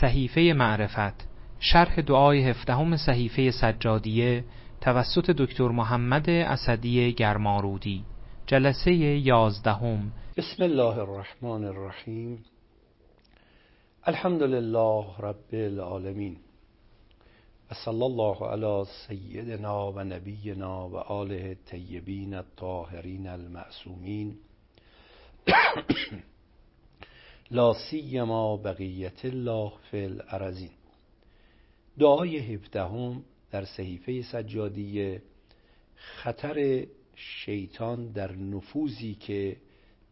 صحیفه معرفت شرح دعای هفدهم صحیفه سجادیه توسط دکتر محمد اسدی گرمارودی. جلسه یازدهم. بسم الله الرحمن الرحیم. الحمد لله رب العالمین. و صلی الله علی سیدنا و نبینا و آله الطیبین الطاهرین المعصومین. لا سیما بقیت الله فی الارزین دعای هفدهم در صحیفه سجادیه خطر شیطان در نفوذی که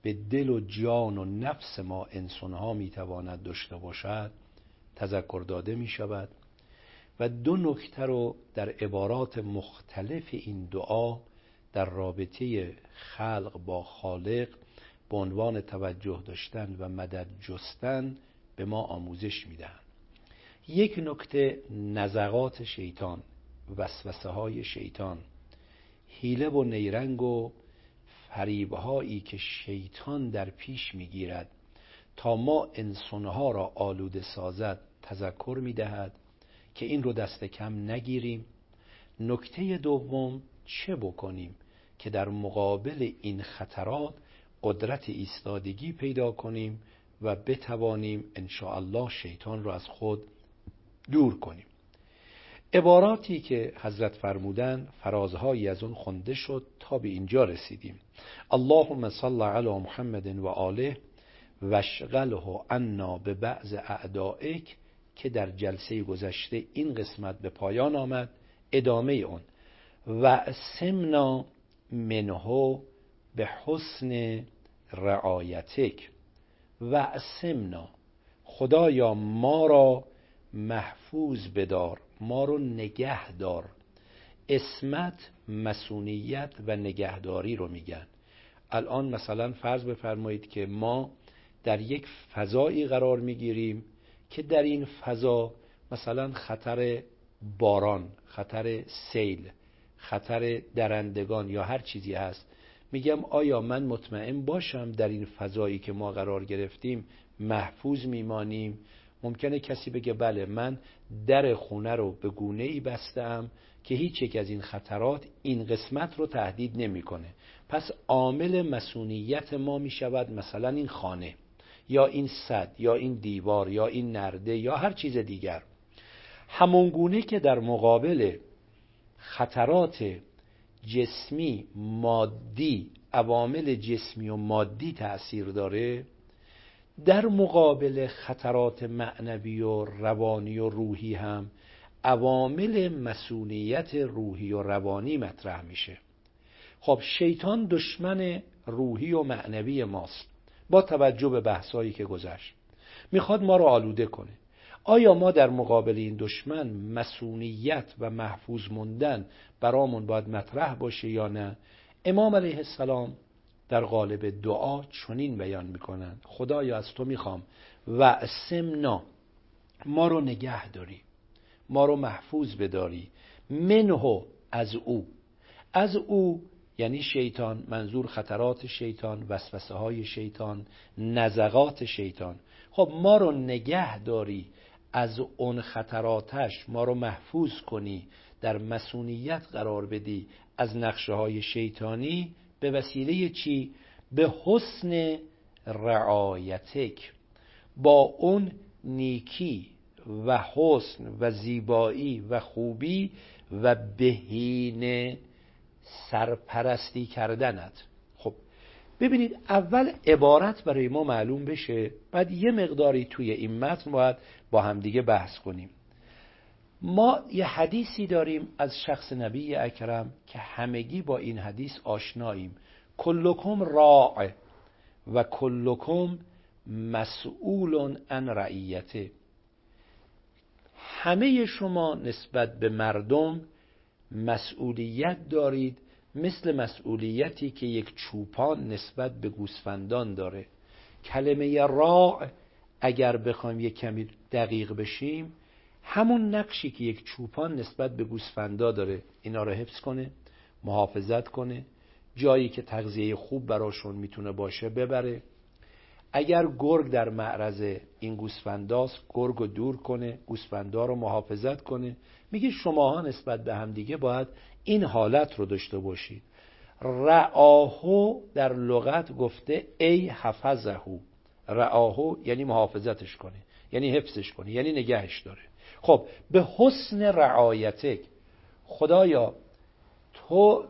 به دل و جان و نفس ما انسانها می‌تواند داشته باشد تذکر داده می شود و دو نکته رو در عبارات مختلف این دعا در رابطه خلق با خالق به عنوان توجه داشتن و مدد جستن به ما آموزش میدن یک نکته نزغات شیطان وسوسه های شیطان. حیله و نیرنگ و فریبهایی که شیطان در پیش می‌گیرد تا ما انسانها را آلوده سازد تذکر می‌دهد که این رو دست کم نگیریم. نکته دوم چه بکنیم که در مقابل این خطرات قدرت ایستادگی پیدا کنیم و بتوانیم الله شیطان را از خود دور کنیم. عباراتی که حضرت فرمودن فرازهایی از اون خونده شد تا به اینجا رسیدیم. اللهم صل علی محمد و آله وشغله عنا به بعض اعدائک که در جلسه گذشته این قسمت به پایان آمد ادامه اون و سمنا منه به حسن رعایتک. و سمنا خدایا ما را محفوظ بدار ما رو نگه دار. اسمت مسونیت و نگهداری رو میگن. الان مثلا فرض بفرمایید که ما در یک فضایی قرار می‌گیریم که در این فضا مثلا خطر باران خطر سیل خطر درندگان یا هر چیزی هست. میگم آیا من مطمئن باشم در این فضایی که ما قرار گرفتیم محفوظ میمانیم ممکنه کسی بگه بله من در خونه رو به گونه ای بستم که هیچ یک از این خطرات این قسمت رو تهدید نمی‌کنه. پس عامل مسئولیت ما می شود مثلا این خانه یا این صد یا این دیوار یا این نرده یا هر چیز دیگر همون گونه که در مقابل خطرات جسمی مادی عوامل جسمی و مادی تأثیر داره. در مقابل خطرات معنوی و روانی و روحی هم عوامل مسئولیت روحی و روانی مطرح میشه. خب شیطان دشمن روحی و معنوی ماست. با توجه به بحثایی که گذشت. می‌خواد ما رو آلوده کنه. آیا ما در مقابل این دشمن مسئولیت و محفوظ موندن برامون باید مطرح باشه یا نه؟ امام علیه السلام در قالب دعا چنین بیان می‌کنن. خدایا از تو می‌خوام و سمنا ما رو نگه داری ما رو محفوظ بداری منهو از او. از او یعنی شیطان منظور خطرات شیطان وسوسه های شیطان نزغات شیطان. خب ما رو نگه داری از اون خطراتش ما رو محفوظ کنی در مسئولیت قرار بدی. از نقشه های شیطانی به وسیله چی؟ به حسن رعایتک. با اون نیکی و حسن و زیبایی و خوبی و بهین سرپرستی کردنت. ببینید اول عبارت برای ما معلوم بشه بعد یه مقداری توی این متن باید با همدیگه بحث کنیم. ما یه حدیثی داریم از شخص نبی اکرم که همگی با این حدیث آشناییم. کلکم راع و کلکم مسئول عن رعیته. همه شما نسبت به مردم مسئولیت دارید مثل مسئولیتی که یک چوپان نسبت به گوسفندان داره. کلمه راع اگر بخوایم یک کمی دقیق بشیم همون نقشی که یک چوپان نسبت به گوسفندا داره. اینا رو حفظ کنه محافظت کنه. جایی که تغذیه خوب براشون می‌تونه باشه ببره. اگر گرگ در معرض این گوسفنداست گرگ رو دور کنه گوسفندا رو محافظت کنه. میگه شماها نسبت به هم دیگه باید این حالت رو داشته باشید. رعاهو در لغت گفته ای حفظهو. رعاهو یعنی محافظتش کنه یعنی حفظش کنه یعنی نگهش داره. خب به حسن رعایتک خدایا تو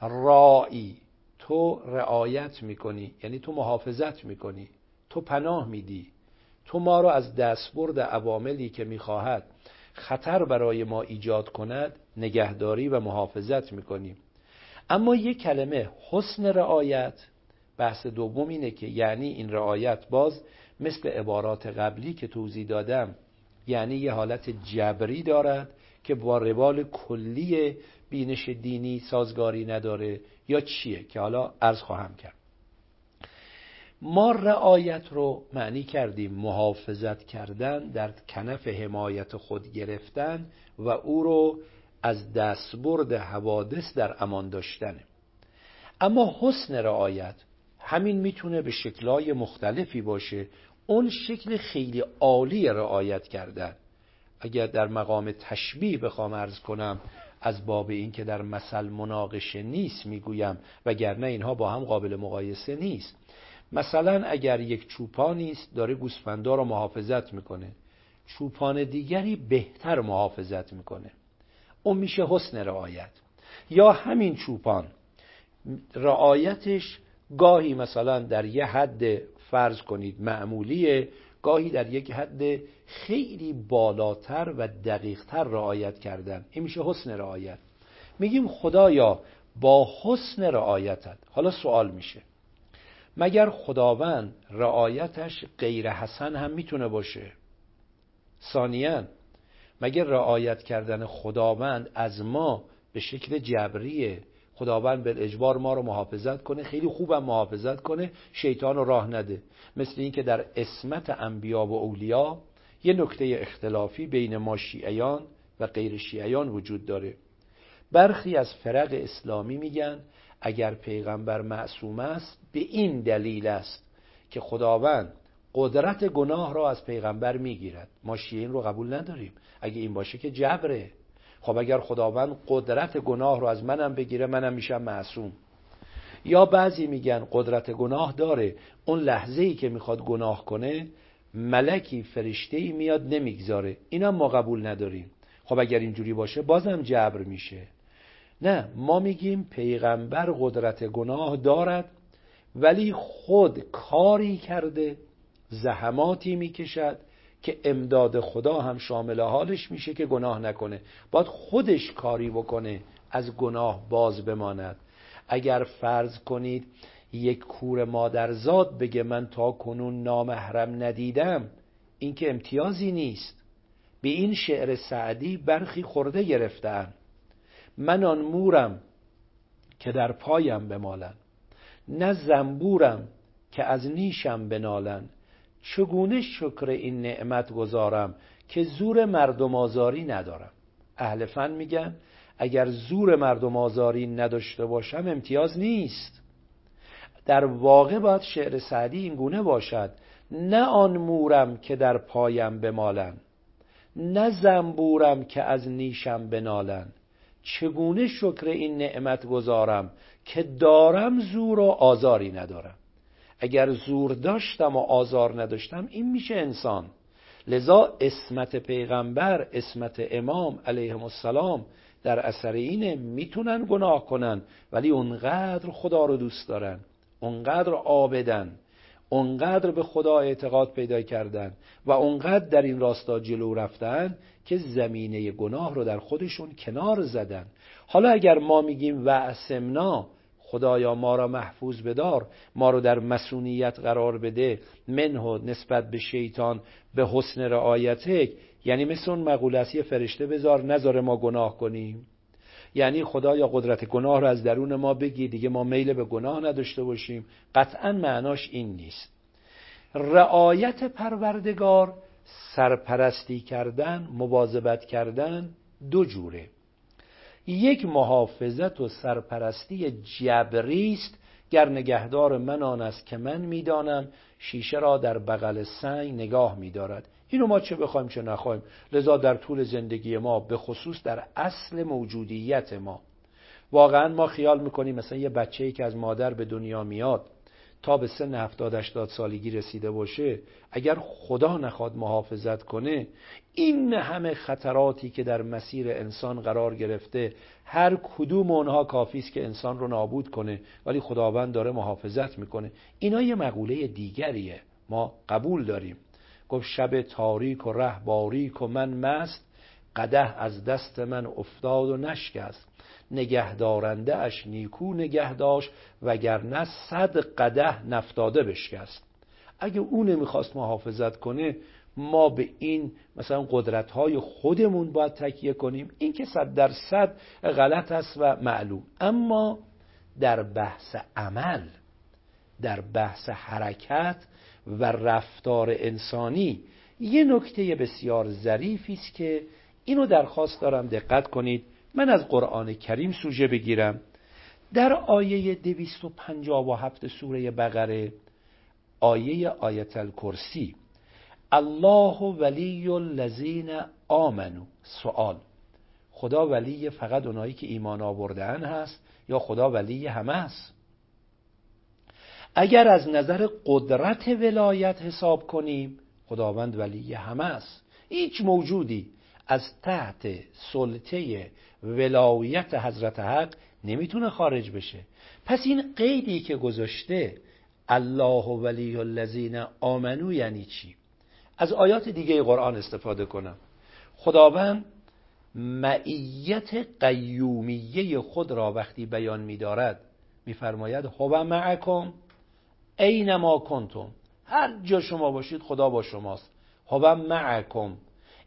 رایی تو رعایت می‌کنی یعنی تو محافظت می‌کنی تو پناه میدی تو ما رو از دستبرد عواملی که می‌خواهد خطر برای ما ایجاد کند نگهداری و محافظت می‌کنیم. اما یک کلمه حسن رعایت بحث دوم اینه که یعنی این رعایت باز مثل عبارات قبلی که توضیح دادم یعنی یه حالت جبری دارد که با روال کلی بینش دینی سازگاری نداره یا چیه که حالا عرض خواهم کرد. ما رعایت رو معنی کردیم محافظت کردن در کنف حمایت خود گرفتن و او رو از دستبرد حوادث در امان داشتنه اما حسن رعایت همین می‌تونه به شکلهای مختلفی باشه. اون شکل خیلی عالی رعایت کردن. اگر در مقام تشبیه بخوام ارز کنم از باب این که در مثل مناقشه نیست می‌گویم وگرنه اینها با هم قابل مقایسه نیست. مثلا اگر یک چوپانی است داره گوسفندا رو محافظت می‌کنه. چوپان دیگری بهتر محافظت می‌کنه. اون میشه حسن رعایت. یا همین چوپان. رعایتش گاهی مثلا در یه حد فرض کنید معمولیه گاهی در یک حد خیلی بالاتر و دقیقتر رعایت کردن. این میشه حسن رعایت. میگیم خدایا با حسن رعایتت. حالا سوال میشه. مگر خداوند رعایتش غیر حسن هم می‌تونه باشه؟ ثانیا مگر رعایت کردن خداوند از ما به شکل جبریه؟ خداوند به اجبار ما رو محافظت کنه خیلی خوبم محافظت کنه شیطان رو راه نده. مثل اینکه در اسمت انبیا و اولیا یه نکته اختلافی بین ما شیعیان و غیر شیعیان وجود داره. برخی از فرق اسلامی میگن اگر پیغمبر معصوم است به این دلیل است که خداوند قدرت گناه را از پیغمبر می‌گیرد. ما شیعین رو قبول نداریم. اگه این باشه که جبره. خب اگر خداوند قدرت گناه رو از منم بگیره منم میشم معصوم. یا بعضی میگن قدرت گناه داره. اون لحظه ای که می‌خواد گناه کنه ملکی فرشته ای میاد نمی‌گذاره. اینا ما قبول نداریم. خب اگر اینجوری باشه بازم جبر میشه. نه ما میگیم پیغمبر قدرت گناه دارد. ولی خود کاری کرده زحماتی می‌کشد که امداد خدا هم شامل حالش میشه که گناه نکنه. باید خودش کاری بکنه از گناه باز بماند. اگر فرض کنید یک کور مادرزاد بگه من تا کنون نامحرم ندیدم این که امتیازی نیست. به این شعر سعدی برخی خورده گرفتن. من آن مورم که در پایم بمالن. نه زنبورم که از نیشم بنالن. چگونه شکر این نعمت گذارم که زور مردم آزاری ندارم؟ اهل فن میگن اگر زور مردم آزاری نداشته باشم امتیاز نیست. در واقع باید شعر سعدی این گونه باشد نه آن مورم که در پایم بمالن نه زنبورم که از نیشم بنالن. چگونه شکر این نعمت گذارم که دارم زور و آزاری ندارم؟ اگر زور داشتم و آزار نداشتم این میشه انسان. لذا اسمت پیغمبر اسمت امام علیهم السلام در اثر اینه می‌تونن گناه کنن ولی اونقدر خدا رو دوست دارن اونقدر آبدن اونقدر به خدا اعتقاد پیدا کردن و اونقدر در این راستا جلو رفتن که زمینه گناه رو در خودشون کنار زدن. حالا اگر ما میگیم و خدایا ما را محفوظ بدار ما رو در مسئولیت قرار بده منه نسبت به شیطان به حسن رعایتک یعنی مثل اون مقوله فرشته بذار نذاره ما گناه کنیم. یعنی خدایا قدرت گناه رو از درون ما بگی دیگه ما میل به گناه نداشته باشیم. قطعا معناش این نیست. رعایت پروردگار سرپرستی کردن مواظبت کردن دو جوره. یک محافظت و سرپرستی جبری است. گر نگهدار من آن است که من می‌دانم شیشه را در بغل سنگ نگاه میدارد. اینو ما چه بخوایم چه نخوایم. لذا در طول زندگی ما به خصوص در اصل موجودیت ما واقعا ما خیال می‌کنیم مثلا یه بچه ای که از مادر به دنیا میاد تا به سن 70 80 سالگی رسیده باشه اگر خدا نخواد محافظت کنه این همه خطراتی که در مسیر انسان قرار گرفته هر کدوم اونها کافی است که انسان رو نابود کنه ولی خداوند داره محافظت می‌کنه. اینا یه مقوله دیگریه. ما قبول داریم. گفت شب تاریک و ره باریک و من مست قده از دست من افتاد و نشکست. نگهدارنده اش نیکو نگه داشت وگرنه صد قده نفتاده بشکست. اگه او نمی‌خواست محافظت کنه ما به این مثلا قدرت های خودمون باید تکیه کنیم. این که صد در صد غلط است و معلوم. اما در بحث عمل در بحث حرکت و رفتار انسانی یه نکته بسیار ظریفی است که اینو درخواست دارم دقت کنید. من از قرآن کریم سوژه بگیرم. در آیه 257 سوره بقره آیه آیت الکرسی الله ولی الذین آمنو سوال خدا ولی فقط اونایی که ایمان آوردن هست یا خدا ولی همه است اگر از نظر قدرت ولایت حساب کنیم خداوند ولی همه است. هیچ موجودی از تحت سلطه ولایت حضرت حق نمی‌تونه خارج بشه. پس این قیدی که گذاشته الله ولی الذین آمنو یعنی چی؟ از آیات دیگه قرآن استفاده کنم. خداوند معیت قیومیه خود را وقتی بیان می‌دارد میفرماید هو معکم اینما کنتم. هر جا شما باشید خدا با شماست. هو معکم.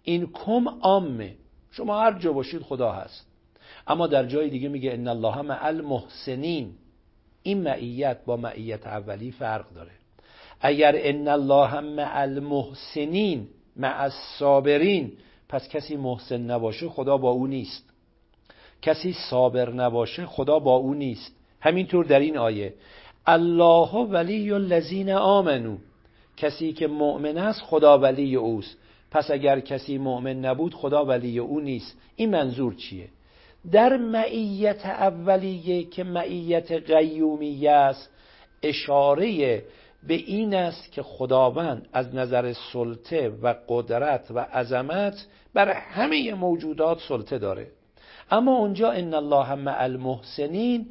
این کم عامه. شما هر جا باشید خدا هست. اما در جای دیگه میگه ان الله مع المحسنین. این معیت با معیت اولی فرق داره. اگر ان الله مع المحسنین مع الصابرین پس کسی محسن نباشه خدا با او نیست. کسی صابر نباشه خدا با او نیست. همینطور در این آیه. الله ولی الذین آمنو. کسی که مؤمن است خدا ولی اوست. پس اگر کسی مؤمن نبود خدا ولی او نیست. این منظور چیه؟ در معیت اولیه که معیت قیومیه است اشاره به این است که خداوند از نظر سلطه و قدرت و عظمت بر همه موجودات سلطه داره. اما اونجا ان الله مع المحسنین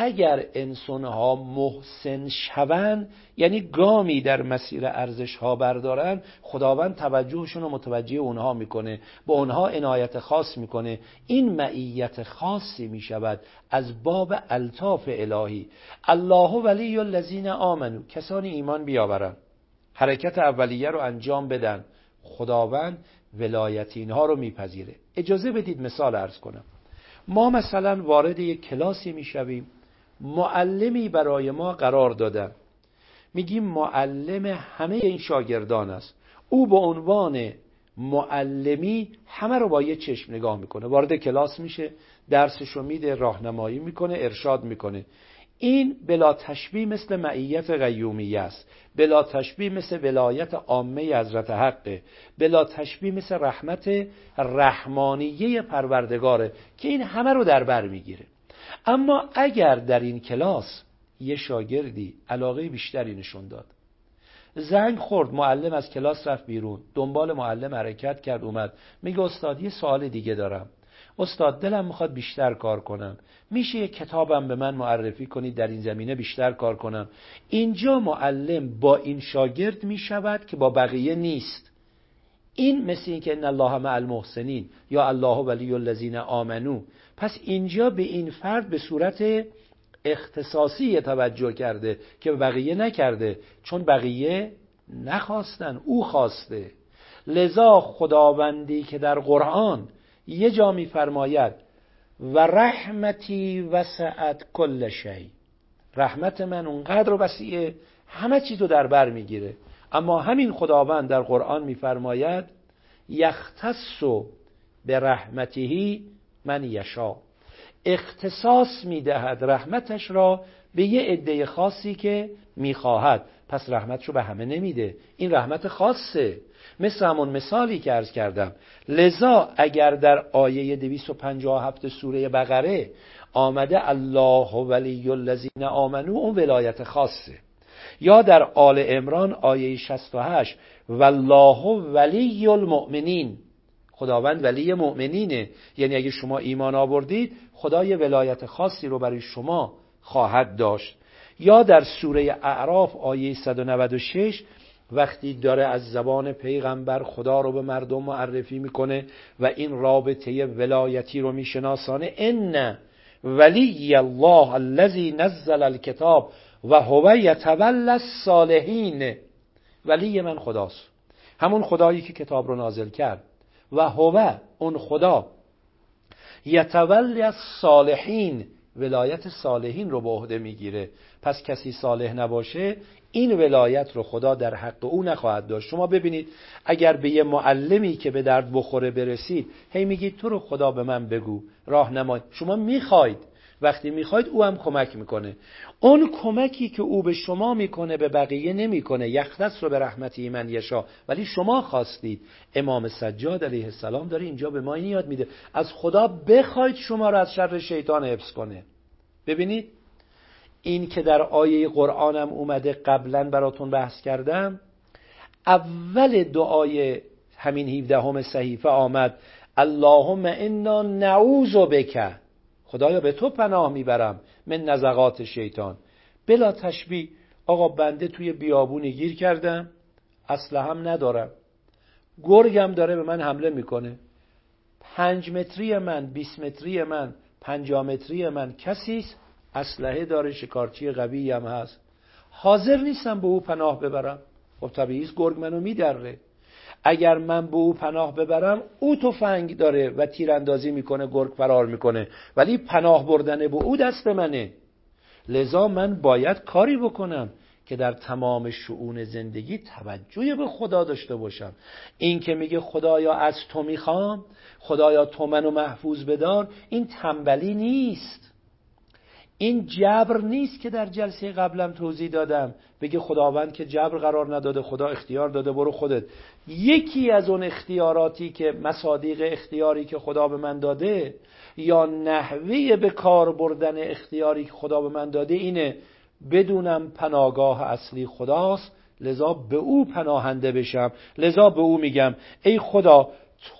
اگر انسان ها محسن شوند یعنی گامی در مسیر ارزش ها بردارن خداوند توجهشون رو متوجه اونها می‌کنه با اونها عنایت خاص می‌کنه. این معیت خاصی می‌شود از باب الطاف الهی. الله ولی الذین آمنو کسانی ایمان بیاورن حرکت اولیه رو انجام بدن. خداوند ولایت اینها رو میپذیره. اجازه بدید مثال ارز کنم. ما مثلا وارد یک کلاسی می‌شویم. معلمی برای ما قرار دادن. میگیم معلم همه این شاگردان است. او به عنوان معلمی همه رو با یه چشم نگاه می‌کنه. وارد کلاس میشه درسش رو میده راهنمایی می‌کنه ارشاد می‌کنه. این بلا تشبیه مثل معیت قیومیه است. بلا تشبیه مثل ولایت عامه حضرت حقه. بلا تشبیه مثل رحمت رحمانیه پروردگاره که این همه رو در بر می‌گیره. اما اگر در این کلاس یه شاگردی علاقه بیشتری نشون داد زنگ خورد معلم از کلاس رفت بیرون دنبال معلم حرکت کرد اومد. میگه استاد یه سوال دیگه دارم. استاد دلم می‌خواد بیشتر کار کنم. میشه یه کتابم به من معرفی کنید در این زمینه بیشتر کار کنم. اینجا معلم با این شاگرد می‌شود که با بقیه نیست. این مثل این که ان الله مع المحسنین یا الله ولی الذین آمنو. پس اینجا به این فرد به صورت اختصاصی توجه کرده که بقیه نکرده چون بقیه نخواستن او خواسته. لذا خداوندی که در قرآن یه جا میفرماید و رحمتی وسعت کل شی. رحمت من اونقدر وسیعه همه چیز رو در بر می‌گیره. اما همین خداوند در قرآن میفرماید یختص به رحمتهی من یشا اختصاص می‌دهد رحمتش را به یه عده خاصی که می‌خواهد. پس رحمتشو به همه نمیده. این رحمت خاصه. مثل همون مثالی که ارز کردم. لذا اگر در آیه 257 سوره بقره آمده الله ولی الذین آمنو اون ولایت خاصه. یا در آل امران آیه 68 والله ولی المؤمنین خداوند ولی مؤمنینه. یعنی اگه شما ایمان آوردید خدا یه ولایت خاصی رو برای شما خواهد داشت. یا در سوره اعراف آیه 196 وقتی داره از زبان پیغمبر خدا رو به مردم معرفی می‌کنه و این رابطه ولایتی رو میشناسانه ان ولی الله الذي نزل الكتاب و هو یتول الصالحین. ولی من خداست. همون خدایی که کتاب رو نازل کرد. و هو اون خدا. یتولی الصالحین. ولایت صالحین رو به عهده می‌گیره. پس کسی صالح نباشه این ولایت رو خدا در حق او نخواهد داشت. شما ببینید اگر به یه معلمی که به درد بخوره برسید هی میگید تو رو خدا به من بگو راهنمای شما می‌خواید وقتی می‌خواید او هم کمک می‌کنه. اون کمکی که او به شما می‌کنه به بقیه نمی‌کنه. یختص رو به رحمتی من یشا. ولی شما خواستید. امام سجاد علیه السلام داره اینجا به ما این یاد میده. از خدا بخواید شما رو از شر شیطان حفظ کنه. ببینید؟ این که در آیه قرآنم اومده قبلا براتون بحث کردم اول دعای همین 17 همه صحیفه آمد اللهم انا نعوذ بک خدایا به تو پناه می‌برم من نزغات شیطان. بلا تشبیه آقا بنده توی بیابونی گیر کردم اصلا هم ندارم. گرگم داره به من حمله می‌کنه. پنج متری من بیست متری من پنجا متری من کسیست اسلحه داره شکارچی قوی هم هست. حاضر نیستم به او پناه ببرم. خب طبیعیست گرگ منو میدره. اگر من به او پناه ببرم او تفنگ داره و تیراندازی می‌کنه گرگ فرار می‌کنه. ولی پناه بردن به او دست منه. لذا من باید کاری بکنم که در تمام شعون زندگی توجه به خدا داشته باشم. این که میگه خدایا از تو می‌خوام خدایا تو منو محفوظ بدار این تنبلی نیست. این جبر نیست که در جلسه قبلم توضیح دادم. بگه خداوند که جبر قرار نداده خدا اختیار داده برو خودت. یکی از اون اختیاراتی که مصادیق اختیاری که خدا به من داده یا نحوه به کار بردن اختیاری که خدا به من داده اینه بدونم پناگاه اصلی خداست لذا به او پناهنده بشم. لذا به او میگم ای خدا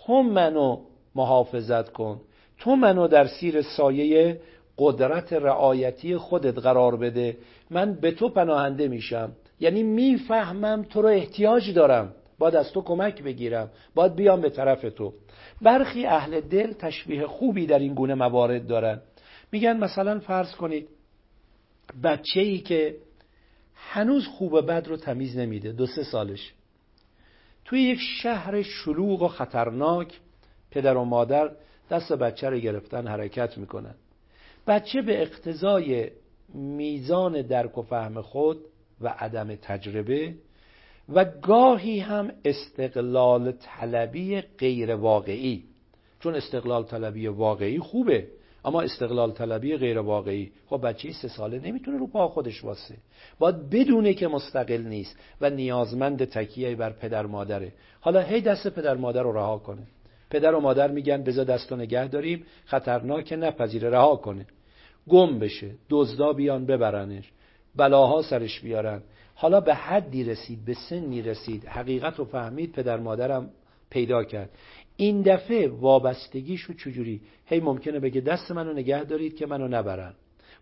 تو منو محافظت کن. تو منو در سیر سایه قدرت رعایتی خودت قرار بده من به تو پناهنده میشم. یعنی می‌فهمم تو رو احتیاج دارم. باید از تو کمک بگیرم. باید بیام به طرف تو. برخی اهل دل تشبیه خوبی در این گونه موارد دارن. میگن مثلا فرض کنید بچه ای که هنوز خوب و بد رو تمیز نمیده دو سه سالش. توی یک شهر شلوغ و خطرناک پدر و مادر دست بچه رو گرفتن حرکت می‌کنن. بچه به اقتضای میزان درک و فهم خود و عدم تجربه و گاهی هم استقلال طلبی غیر واقعی. چون استقلال طلبی واقعی خوبه اما استقلال طلبی غیر واقعی خب بچه سه ساله نمی‌تونه رو پا خودش واسه. باید بدونه که مستقل نیست و نیازمند تکیه بر پدر مادره. حالا هی دست پدر مادر رو رها کنه. پدر و مادر میگن بذار دستو نگه داریم خطرناک نپذیره رها کنه. گم بشه دزدا بیان ببرنش بلاها سرش بیارن. حالا به حدی رسید به سنی رسید. حقیقت رو فهمید پدر مادرم پیدا کرد. این دفعه وابستگیشو چجوری؟ هی ممکنه بگه دست منو نگه دارید که منو نبرن.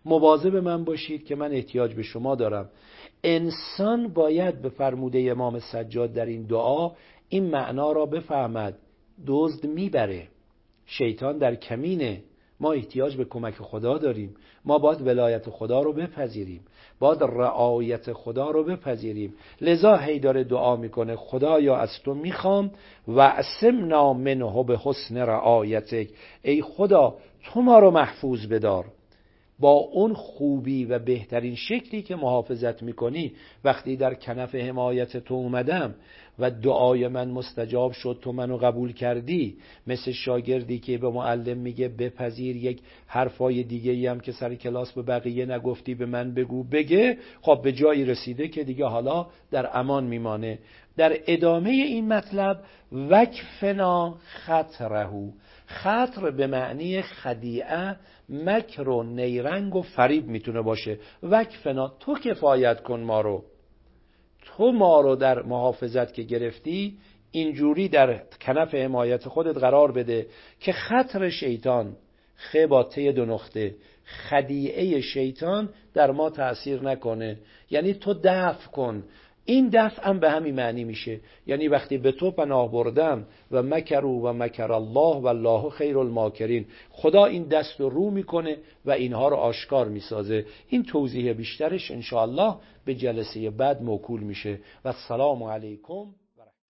مواظب من باشید که من احتیاج به شما دارم. انسان باید به فرموده امام سجاد در این دعا این معنا را بفهمد. دزد می‌بره. شیطان در کمینه. ما احتیاج به کمک خدا داریم. ما باید ولایت خدا رو بپذیریم. باید رعایت خدا رو بپذیریم. لذا هی داره دعا می‌کنه خدایا از تو می‌خوام و اسمنا منه به حسن رعایتک. ای خدا تو ما رو محفوظ بدار. با اون خوبی و بهترین شکلی که محافظت می‌کنی وقتی در کنف حمایت تو اومدم و دعای من مستجاب شد تو منو قبول کردی. مثل شاگردی که به معلم میگه بپذیر یک حرفای دیگه ای هم که سر کلاس به بقیه نگفتی به من بگو بگه. خب به جایی رسیده که دیگه حالا در امان میمانه. در ادامه این مطلب وکفنا خطرهو. خطر به معنی خدیعه مکر و نیرنگ و فریب می‌تونه باشه. وکفنا تو کفایت کن ما رو. تو ما رو در محافظت که گرفتی اینجوری در کنف حمایت خودت قرار بده که خطر شیطان با دو نقطه خدیعه شیطان در ما تأثیر نکنه. یعنی تو دفع کن. این دفع هم به همین معنی میشه. یعنی وقتی به تو پناه بردم و مکرو و مکر الله و الله خیر الماکرین. خدا این دست رو رو می‌کنه و اینها رو آشکار می‌سازه. این توضیح بیشترش انشاءالله به جلسه بعد موکول میشه. و السلام علیکم.